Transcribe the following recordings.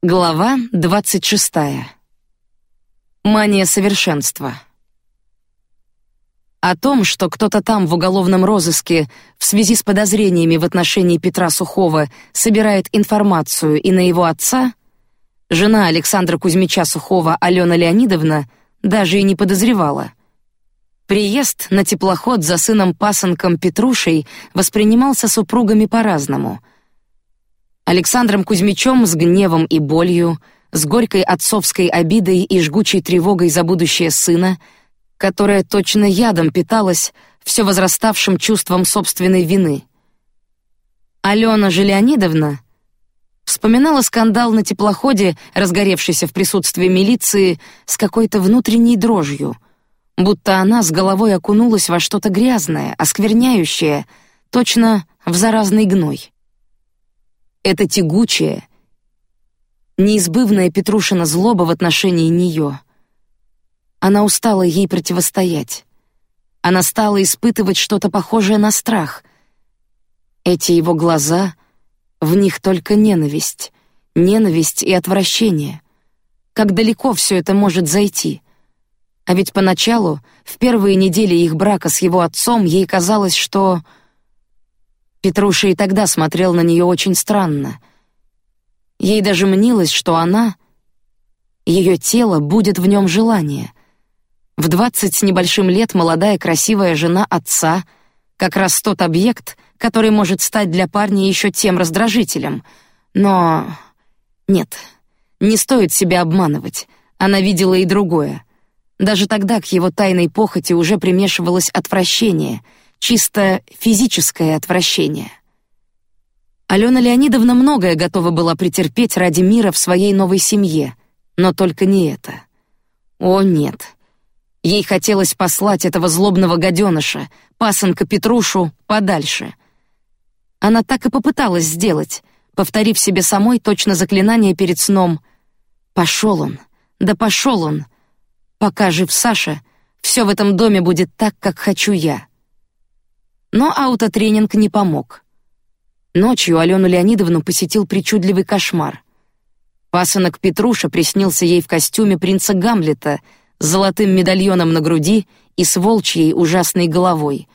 Глава двадцать шестая. Мания совершенства. О том, что кто-то там в уголовном розыске в связи с подозрениями в отношении Петра Сухого собирает информацию и на его отца, жена Александра Кузьмича Сухого Алена Леонидовна даже и не подозревала. Приезд на теплоход за сыном пасынком Петрушей воспринимался супругами по-разному. Александром Кузьмичем с гневом и болью, с горькой отцовской обидой и жгучей тревогой за будущее сына, которая точно ядом питалась все возраставшим чувством собственной вины. Алена же Леонидовна вспоминала скандал на теплоходе, разгоревшийся в присутствии милиции, с какой-то внутренней дрожью, будто она с головой окунулась во что-то грязное, оскверняющее, точно в заразный гной. Это тягучее, неизбывная Петрушина злоба в отношении нее. Она устала ей противостоять. Она стала испытывать что-то похожее на страх. Эти его глаза, в них только ненависть, ненависть и отвращение. Как далеко все это может зайти? А ведь поначалу, в первые недели их брака с его отцом, ей казалось, что Петруша и тогда смотрел на нее очень странно. Ей даже мнилось, что она, ее тело, будет в нем желание. В двадцать с небольшим лет молодая красивая жена отца, как раз тот объект, который может стать для парня еще тем раздражителем. Но нет, не стоит себя обманывать. Она видела и другое. Даже тогда к его тайной похоти уже примешивалось отвращение — чисто физическое отвращение. Алена Леонидовна многое готова была претерпеть ради мира в своей новой семье, но только не это. О нет, ей хотелось послать этого злобного гаденыша, пасынка Петрушу, подальше. Она так и попыталась сделать, повторив себе самой точно заклинание перед сном. Пошел он, да пошел он. Пока жив Саша, все в этом доме будет так, как хочу я. Но аутотренинг не помог. Ночью Алену Леонидовну посетил причудливый кошмар. Пасынок Петруша приснился ей в костюме принца Гамлета с золотым медальоном на груди и с волчьей ужасной головой.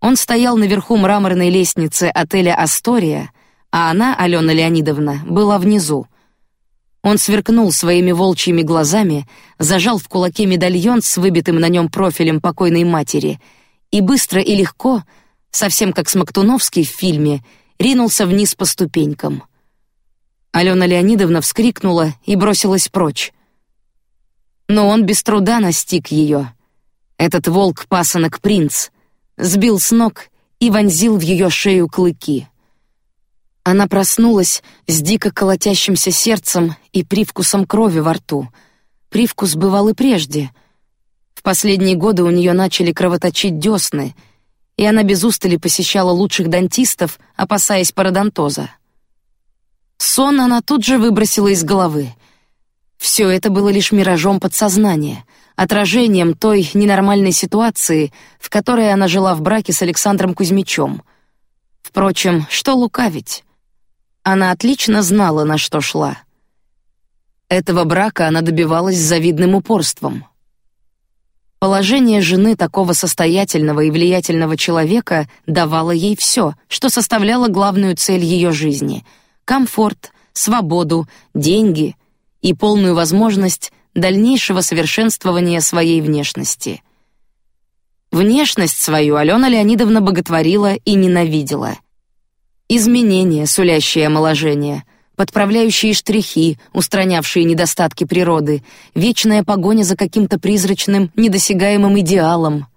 Он стоял наверху мраморной лестницы отеля Астория, а она, Алена Леонидовна, была внизу. Он сверкнул своими волчьими глазами, зажал в кулаке медальон с выбитым на нем профилем покойной матери — и быстро и легко, совсем как Смоктуновский в фильме, ринулся вниз по ступенькам. Алена Леонидовна вскрикнула и бросилась прочь. Но он без труда настиг ее. Этот волк-пасынок принц сбил с ног и вонзил в ее шею клыки. Она проснулась с дико колотящимся сердцем и привкусом крови во рту. Привкус бывал и прежде — в последние годы у нее начали кровоточить десны, и она без устали посещала лучших дантистов, опасаясь пародонтоза. Сон она тут же выбросила из головы. Все это было лишь миражом подсознания, отражением той ненормальной ситуации, в которой она жила в браке с Александром Кузьмичем. Впрочем, что лукавить? Она отлично знала, на что шла. Этого брака она добивалась с завидным упорством. Положение жены такого состоятельного и влиятельного человека давало ей все, что составляло главную цель ее жизни: комфорт, свободу, деньги и полную возможность дальнейшего совершенствования своей внешности. Внешность свою Алена Леонидовна боготворила и ненавидела. Изменения, сулящие омоложение, подправляющие штрихи, устранявшие недостатки природы, вечная погоня за каким-то призрачным, недосягаемым идеалом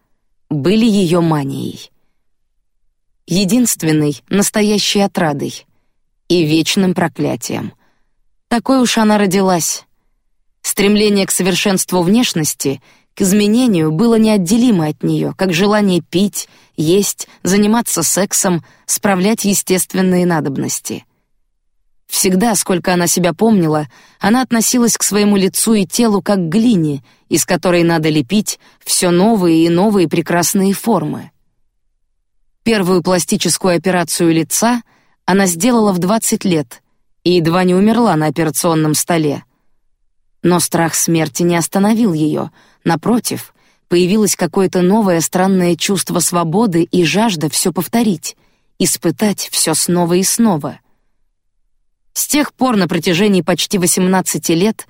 были ее манией. Единственной, настоящей отрадой и вечным проклятием. Такой уж она родилась. Стремление к совершенству внешности, к изменению было неотделимо от нее, как желание пить, есть, заниматься сексом, справлять естественные надобности — Всегда, сколько она себя помнила, она относилась к своему лицу и телу как к глине, из которой надо лепить все новые и новые прекрасные формы. Первую пластическую операцию лица она сделала в 20 лет и едва не умерла на операционном столе. Но страх смерти не остановил ее. Напротив, появилось какое-то новое странное чувство свободы и жажда все повторить, испытать все снова и снова. С тех пор на протяжении почти 18 лет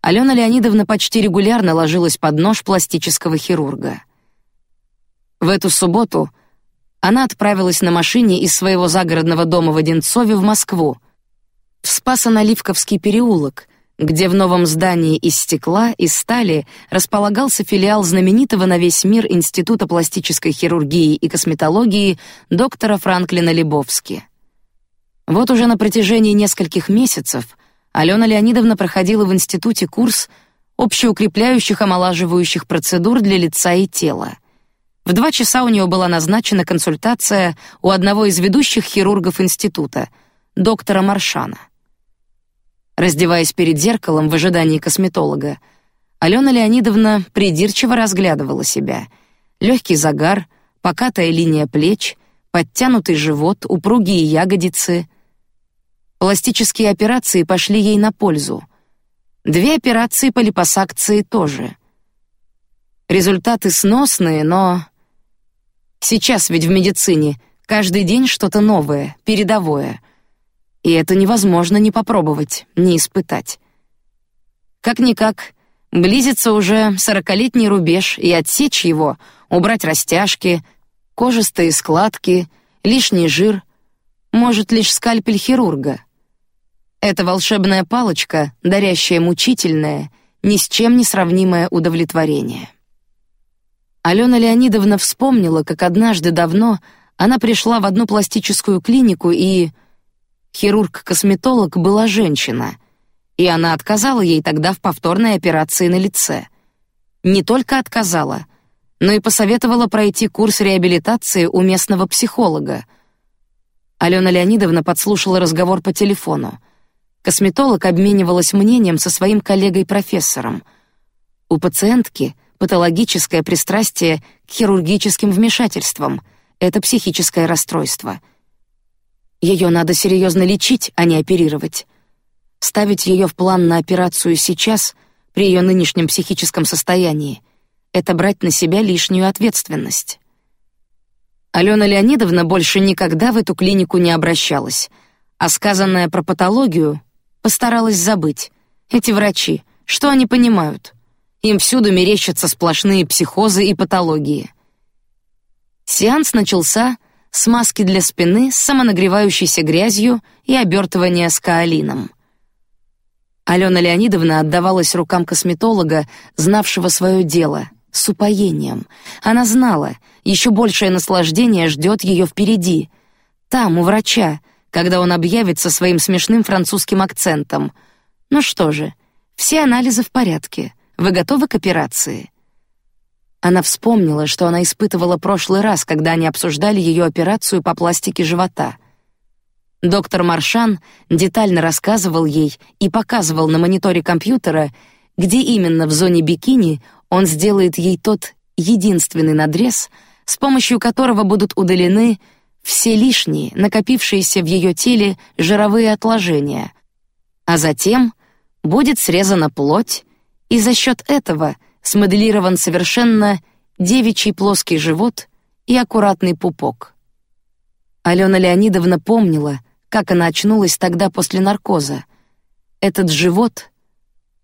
Алена Леонидовна почти регулярно ложилась под нож пластического хирурга. В эту субботу она отправилась на машине из своего загородного дома в Одинцове в Москву, в Спасо-Наливковский переулок, где в новом здании из стекла и стали располагался филиал знаменитого на весь мир Института пластической хирургии и косметологии доктора Франклина Лебовски. Вот уже на протяжении нескольких месяцев Алена Леонидовна проходила в институте курс общеукрепляющих омолаживающих процедур для лица и тела. В два часа у нее была назначена консультация у одного из ведущих хирургов института, доктора Маршана. Раздеваясь перед зеркалом в ожидании косметолога, Алена Леонидовна придирчиво разглядывала себя. Легкий загар, покатая линия плеч, подтянутый живот, упругие ягодицы. Пластические операции пошли ей на пользу. Две операции по липосакции тоже. Результаты сносные, но сейчас ведь в медицине каждый день что-то новое, передовое — и это невозможно не попробовать, не испытать. Как-никак, близится уже сорокалетний рубеж, и отсечь его, убрать растяжки, кожистые складки, лишний жир, может лишь скальпель хирурга. Это волшебная палочка, дарящая мучительное, ни с чем не сравнимое удовлетворение. Алена Леонидовна вспомнила, как однажды давно она пришла в одну пластическую клинику и Хирург-косметолог была женщина, и она отказала ей тогда в повторной операции на лице. Не только отказала, но и посоветовала пройти курс реабилитации у местного психолога. Алена Леонидовна подслушала разговор по телефону. Косметолог обменивалась мнением со своим коллегой-профессором. У пациентки патологическое пристрастие к хирургическим вмешательствам. Это психическое расстройство. Ее надо серьезно лечить, а не оперировать. Ставить ее в план на операцию сейчас, при ее нынешнем психическом состоянии, это брать на себя лишнюю ответственность. Алена Леонидовна больше никогда в эту клинику не обращалась, а сказанное про патологию постаралась забыть. Эти врачи, что они понимают? Им всюду мерещатся сплошные психозы и патологии. Сеанс начался смазки для спины с самонагревающейся грязью и обертывания скаолином. Алена Леонидовна отдавалась рукам косметолога, знавшего свое дело, с упоением. Она знала, еще большее наслаждение ждет ее впереди, там у врача, когда он объявит со своим смешным французским акцентом: "Ну что же, все анализы в порядке, вы готовы к операции?" Она вспомнила, что она испытывала прошлый раз, когда они обсуждали ее операцию по пластике живота. Доктор Маршан детально рассказывал ей и показывал на мониторе компьютера, где именно в зоне бикини он сделает ей тот единственный надрез, с помощью которого будут удалены все лишние, накопившиеся в ее теле жировые отложения, а затем будет срезана плоть, и за счет этого — смоделирован совершенно девичий плоский живот и аккуратный пупок. Алена Леонидовна помнила, как она очнулась тогда после наркоза. Этот живот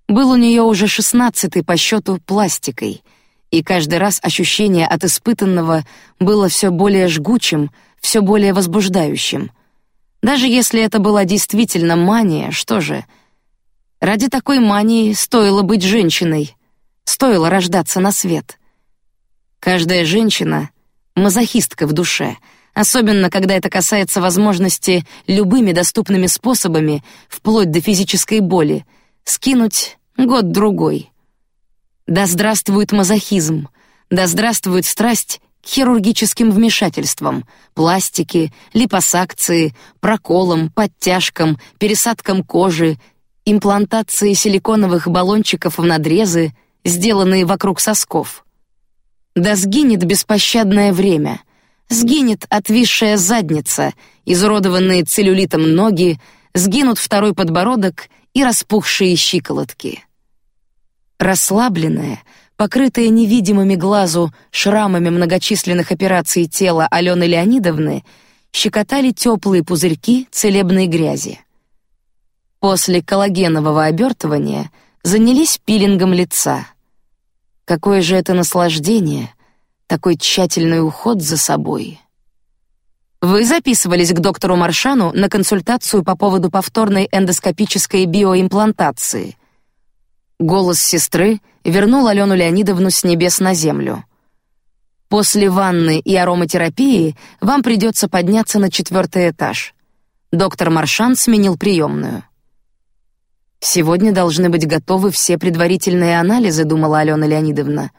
был у нее уже шестнадцатый по счету пластикой, и каждый раз ощущение от испытанного было все более жгучим, все более возбуждающим. Даже если это была действительно мания, что же? Ради такой мании стоило быть женщиной, Стоило рождаться на свет. Каждая женщина мазохистка в душе, особенно когда это касается возможности любыми доступными способами, вплоть до физической боли, скинуть год другой. Да здравствует мазохизм, да здравствует страсть хирургическим вмешательствам, пластике, липосакции, проколам, подтяжкам, пересадкам кожи, имплантации силиконовых баллончиков в надрезы — сделанные вокруг сосков. Да сгинет беспощадное время, сгинет отвисшая задница, изуродованные целлюлитом ноги, сгинут второй подбородок и распухшие щиколотки. Расслабленная, покрытая невидимыми глазу шрамами многочисленных операций тела Алены Леонидовны, щекотали теплые пузырьки целебной грязи. После коллагенового обертывания занялись пилингом лица. Какое же это наслаждение, такой тщательный уход за собой. Вы записывались к доктору Маршану на консультацию по поводу повторной эндоскопической биоимплантации. Голос сестры вернул Алену Леонидовну с небес на землю. После ванны и ароматерапии вам придется подняться на четвертый этаж. Доктор Маршан сменил приемную. Сегодня должны быть готовы все предварительные анализы, думала Алена Леонидовна.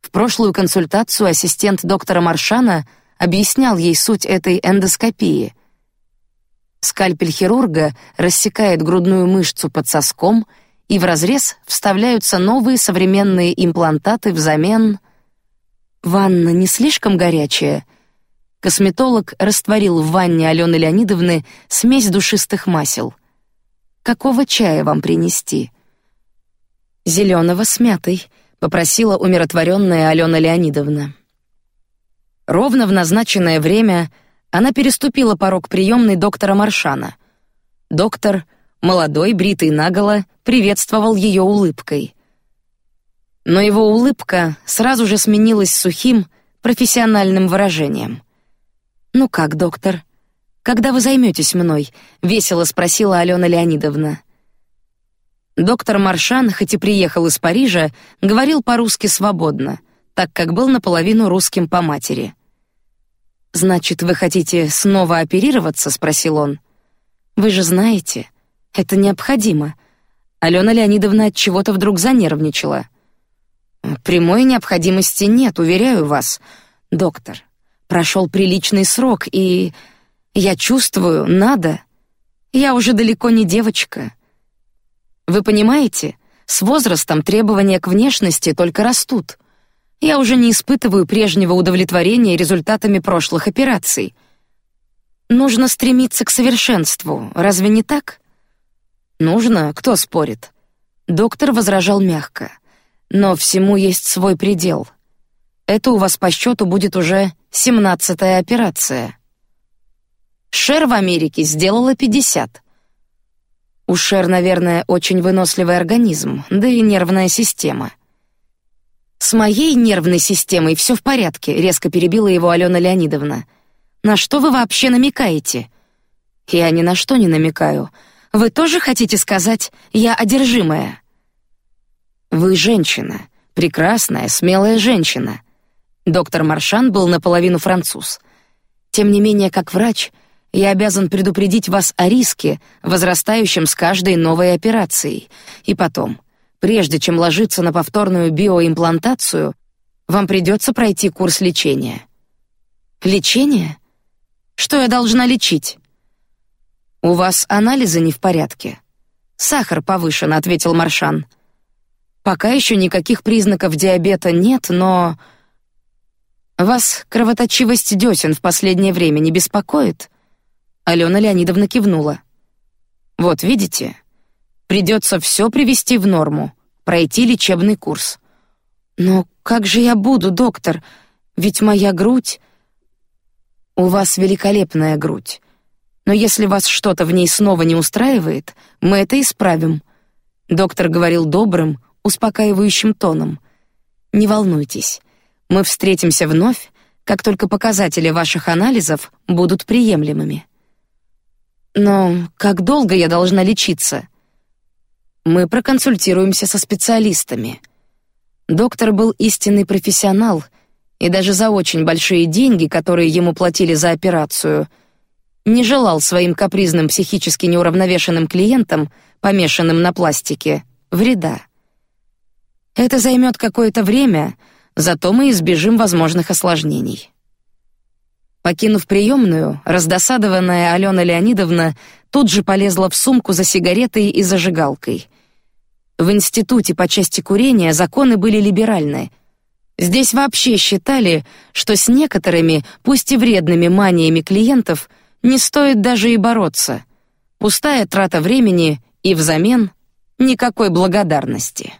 В прошлую консультацию ассистент доктора Маршана объяснял ей суть этой эндоскопии. Скальпель хирурга рассекает грудную мышцу под соском, и в разрез вставляются новые современные имплантаты взамен. Ванна не слишком горячая. Косметолог растворил в ванне Алены Леонидовны смесь душистых масел. Какого чая вам принести? Зеленого с мятой, попросила умиротворенная Алена Леонидовна. Ровно в назначенное время она переступила порог приемной доктора Маршана. Доктор, молодой, бритый наголо, приветствовал ее улыбкой. Но его улыбка сразу же сменилась сухим, профессиональным выражением. Ну как, доктор? Когда вы займетесь мной? весело спросила Алена Леонидовна. Доктор Маршан, хоть и приехал из Парижа, говорил по-русски свободно, так как был наполовину русским по матери. Значит, вы хотите снова оперироваться? – спросил он. Вы же знаете, это необходимо. Алена Леонидовна от чего-то вдруг занервничала. Прямой необходимости нет, уверяю вас, доктор. Прошел приличный срок, и я чувствую, надо. Я уже далеко не девочка. Вы понимаете, с возрастом требования к внешности только растут. Я уже не испытываю прежнего удовлетворения результатами прошлых операций. Нужно стремиться к совершенству, разве не так? Нужно, кто спорит? Доктор возражал мягко, но всему есть свой предел. Это у вас по счету будет уже семнадцатая операция. Шер в Америке сделала пятьдесят. У Шер, наверное, очень выносливый организм, да и нервная система. С моей нервной системой все в порядке, резко перебила его Алена Леонидовна. На что вы вообще намекаете? Я ни на что не намекаю. Вы тоже хотите сказать, я одержимая? Вы женщина, прекрасная, смелая женщина. Доктор Маршан был наполовину француз. Тем не менее, как врач, я обязан предупредить вас о риске, возрастающем с каждой новой операцией. И потом, Прежде чем ложиться на повторную биоимплантацию, вам придется пройти курс лечения. Лечение? Что я должна лечить? У вас анализы не в порядке. Сахар повышен, ответил Маршан. Пока еще никаких признаков диабета нет, но вас кровоточивость десен в последнее время не беспокоит? Алена Леонидовна кивнула. Вот видите, Придется все привести в норму, пройти лечебный курс. Но как же я буду, доктор? Ведь моя грудь... У вас великолепная грудь. Но если вас что-то в ней снова не устраивает, мы это исправим. Доктор говорил добрым, успокаивающим тоном. Не волнуйтесь, мы встретимся вновь, как только показатели ваших анализов будут приемлемыми. Но как долго я должна лечиться? Мы проконсультируемся со специалистами. Доктор был истинный профессионал, и даже за очень большие деньги, которые ему платили за операцию, не желал своим капризным психически неуравновешенным клиентам, помешанным на пластике, вреда. Это займет какое-то время, зато мы избежим возможных осложнений. Покинув приемную, раздосадованная Алена Леонидовна тут же полезла в сумку за сигаретой и зажигалкой. В институте по части курения законы были либеральны. Здесь вообще считали, что с некоторыми, пусть и вредными маниями клиентов не стоит даже и бороться. Пустая трата времени и взамен никакой благодарности.